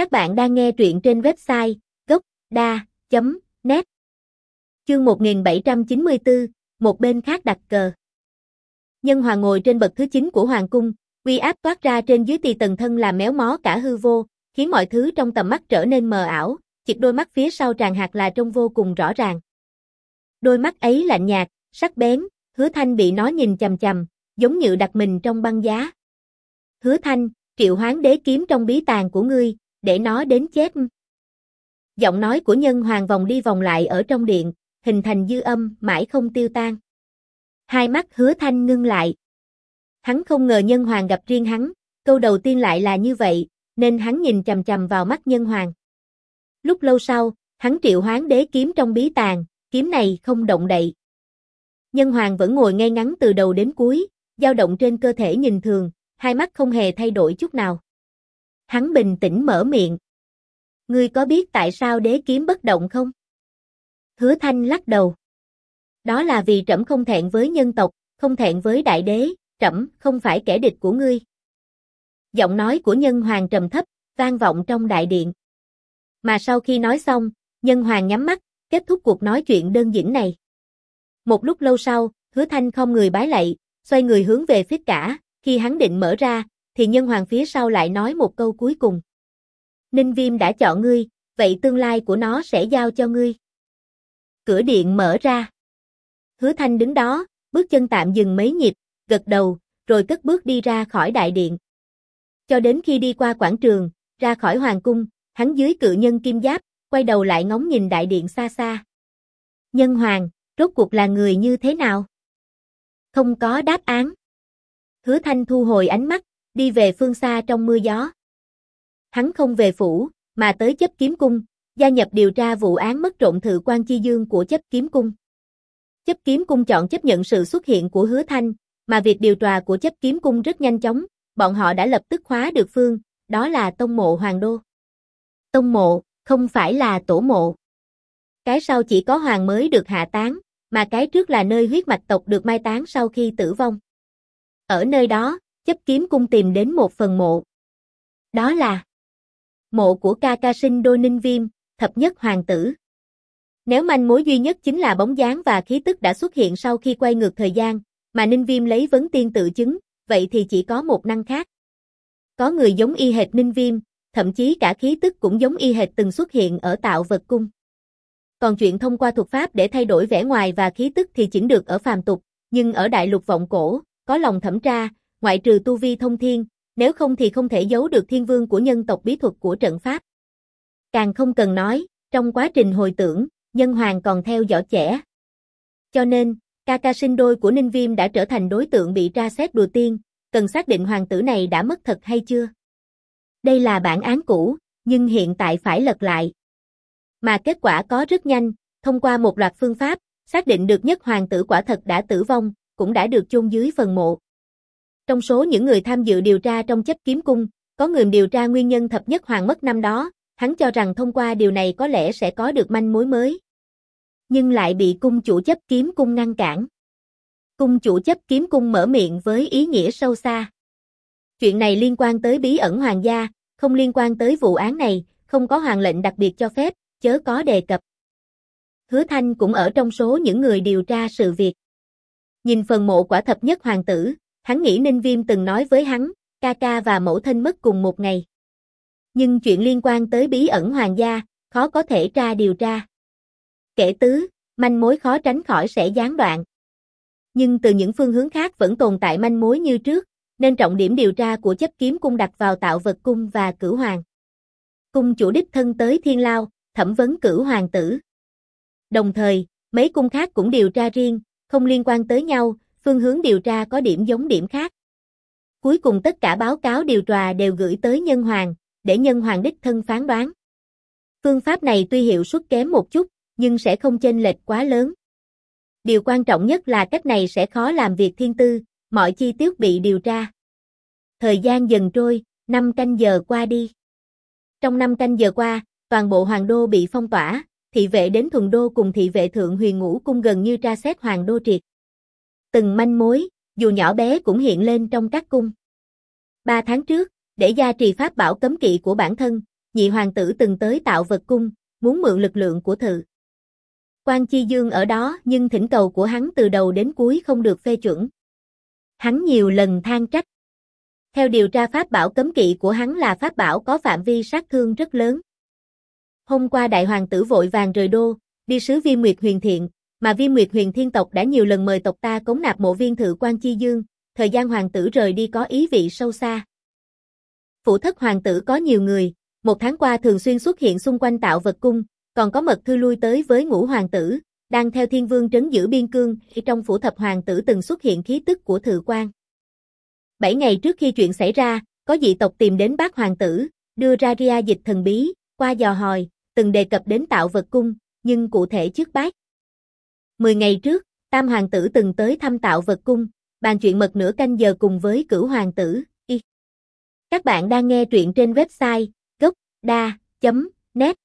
Các bạn đang nghe truyện trên website gốc.da.net Chương 1794, một bên khác đặt cờ. Nhân hoàng ngồi trên bậc thứ 9 của hoàng cung, uy áp toát ra trên dưới tỳ tầng thân làm méo mó cả hư vô, khiến mọi thứ trong tầm mắt trở nên mờ ảo, chỉ đôi mắt phía sau tràn hạt là trông vô cùng rõ ràng. Đôi mắt ấy lạnh nhạt, sắc bén, hứa thanh bị nó nhìn chầm chầm, giống như đặt mình trong băng giá. Hứa thanh, triệu hoán đế kiếm trong bí tàng của ngươi, để nó đến chết. Giọng nói của nhân hoàng vòng đi vòng lại ở trong điện, hình thành dư âm, mãi không tiêu tan. Hai mắt hứa thanh ngưng lại. Hắn không ngờ nhân hoàng gặp riêng hắn, câu đầu tiên lại là như vậy, nên hắn nhìn chầm chầm vào mắt nhân hoàng. Lúc lâu sau, hắn triệu hoán đế kiếm trong bí tàng, kiếm này không động đậy. Nhân hoàng vẫn ngồi ngay ngắn từ đầu đến cuối, dao động trên cơ thể nhìn thường, hai mắt không hề thay đổi chút nào. Hắn bình tĩnh mở miệng. Ngươi có biết tại sao đế kiếm bất động không? Hứa thanh lắc đầu. Đó là vì trẫm không thẹn với nhân tộc, không thẹn với đại đế, trẫm không phải kẻ địch của ngươi. Giọng nói của nhân hoàng trầm thấp, vang vọng trong đại điện. Mà sau khi nói xong, nhân hoàng nhắm mắt, kết thúc cuộc nói chuyện đơn giản này. Một lúc lâu sau, hứa thanh không người bái lạy, xoay người hướng về phía cả, khi hắn định mở ra, thì nhân hoàng phía sau lại nói một câu cuối cùng. Ninh Viêm đã chọn ngươi, vậy tương lai của nó sẽ giao cho ngươi. Cửa điện mở ra. Hứa Thanh đứng đó, bước chân tạm dừng mấy nhịp, gật đầu, rồi cất bước đi ra khỏi đại điện. Cho đến khi đi qua quảng trường, ra khỏi hoàng cung, hắn dưới cự nhân kim giáp, quay đầu lại ngóng nhìn đại điện xa xa. Nhân hoàng, rốt cuộc là người như thế nào? Không có đáp án. Hứa Thanh thu hồi ánh mắt, đi về phương xa trong mưa gió. Hắn không về phủ, mà tới chấp kiếm cung, gia nhập điều tra vụ án mất trộm thự quan chi dương của chấp kiếm cung. Chấp kiếm cung chọn chấp nhận sự xuất hiện của hứa thanh, mà việc điều tra của chấp kiếm cung rất nhanh chóng, bọn họ đã lập tức khóa được phương, đó là tông mộ hoàng đô. Tông mộ, không phải là tổ mộ. Cái sau chỉ có hoàng mới được hạ tán, mà cái trước là nơi huyết mạch tộc được mai táng sau khi tử vong. Ở nơi đó, chấp kiếm cung tìm đến một phần mộ. Đó là mộ của ca ca sinh đôi ninh viêm, thập nhất hoàng tử. Nếu manh mối duy nhất chính là bóng dáng và khí tức đã xuất hiện sau khi quay ngược thời gian, mà ninh viêm lấy vấn tiên tự chứng, vậy thì chỉ có một năng khác. Có người giống y hệt ninh viêm, thậm chí cả khí tức cũng giống y hệt từng xuất hiện ở tạo vật cung. Còn chuyện thông qua thuật pháp để thay đổi vẻ ngoài và khí tức thì chỉnh được ở phàm tục, nhưng ở đại lục vọng cổ, có lòng thẩm tra, ngoại trừ tu vi thông thiên, nếu không thì không thể giấu được thiên vương của nhân tộc bí thuật của trận pháp. Càng không cần nói, trong quá trình hồi tưởng, nhân hoàng còn theo dõi trẻ. Cho nên, ca ca sinh đôi của Ninh Viêm đã trở thành đối tượng bị tra xét đùa tiên, cần xác định hoàng tử này đã mất thật hay chưa. Đây là bản án cũ, nhưng hiện tại phải lật lại. Mà kết quả có rất nhanh, thông qua một loạt phương pháp, xác định được nhất hoàng tử quả thật đã tử vong, cũng đã được chôn dưới phần mộ. Trong số những người tham dự điều tra trong chấp kiếm cung, có người điều tra nguyên nhân thập nhất hoàng mất năm đó, hắn cho rằng thông qua điều này có lẽ sẽ có được manh mối mới. Nhưng lại bị cung chủ chấp kiếm cung ngăn cản. Cung chủ chấp kiếm cung mở miệng với ý nghĩa sâu xa. Chuyện này liên quan tới bí ẩn hoàng gia, không liên quan tới vụ án này, không có hoàng lệnh đặc biệt cho phép, chớ có đề cập. Hứa Thanh cũng ở trong số những người điều tra sự việc. Nhìn phần mộ quả thập nhất hoàng tử, hắn nghĩ Ninh Viêm từng nói với hắn, ca ca và mẫu thân mất cùng một ngày. Nhưng chuyện liên quan tới bí ẩn hoàng gia, khó có thể tra điều tra. Kể tứ, manh mối khó tránh khỏi sẽ gián đoạn. Nhưng từ những phương hướng khác vẫn tồn tại manh mối như trước, nên trọng điểm điều tra của chấp kiếm cung đặt vào tạo vật cung và cửu hoàng. Cung chủ đích thân tới thiên lao, thẩm vấn cửu hoàng tử. Đồng thời, mấy cung khác cũng điều tra riêng, không liên quan tới nhau, phương hướng điều tra có điểm giống điểm khác. Cuối cùng tất cả báo cáo điều tra đều gửi tới nhân hoàng, để nhân hoàng đích thân phán đoán. Phương pháp này tuy hiệu suất kém một chút, nhưng sẽ không chênh lệch quá lớn. Điều quan trọng nhất là cách này sẽ khó làm việc thiên tư, mọi chi tiết bị điều tra. Thời gian dần trôi, năm canh giờ qua đi. Trong năm canh giờ qua, toàn bộ hoàng đô bị phong tỏa, thị vệ đến thuần đô cùng thị vệ thượng huyền ngũ cung gần như tra xét hoàng đô triệt. Từng manh mối, dù nhỏ bé cũng hiện lên trong các cung. Ba tháng trước, để gia trì pháp bảo cấm kỵ của bản thân, nhị hoàng tử từng tới tạo vật cung, muốn mượn lực lượng của thự. Quan Chi Dương ở đó nhưng thỉnh cầu của hắn từ đầu đến cuối không được phê chuẩn. Hắn nhiều lần than trách. Theo điều tra pháp bảo cấm kỵ của hắn là pháp bảo có phạm vi sát thương rất lớn. Hôm qua đại hoàng tử vội vàng rời đô, đi sứ Vi Nguyệt Huyền Thiện, mà viêm Nguyệt Huyền Thiên tộc đã nhiều lần mời tộc ta cống nạp mộ viên thự quan chi dương, thời gian hoàng tử rời đi có ý vị sâu xa. Phủ thất hoàng tử có nhiều người, một tháng qua thường xuyên xuất hiện xung quanh tạo vật cung, còn có mật thư lui tới với ngũ hoàng tử, đang theo thiên vương trấn giữ biên cương, khi trong phủ thập hoàng tử từng xuất hiện khí tức của thự quan. Bảy ngày trước khi chuyện xảy ra, có dị tộc tìm đến bác hoàng tử, đưa ra ria dịch thần bí, qua dò hỏi, từng đề cập đến tạo vật cung, nhưng cụ thể trước bác. Mười ngày trước, tam hoàng tử từng tới thăm tạo vật cung, bàn chuyện mật nửa canh giờ cùng với cửu hoàng tử, y. Các bạn đang nghe truyện trên website gocda.net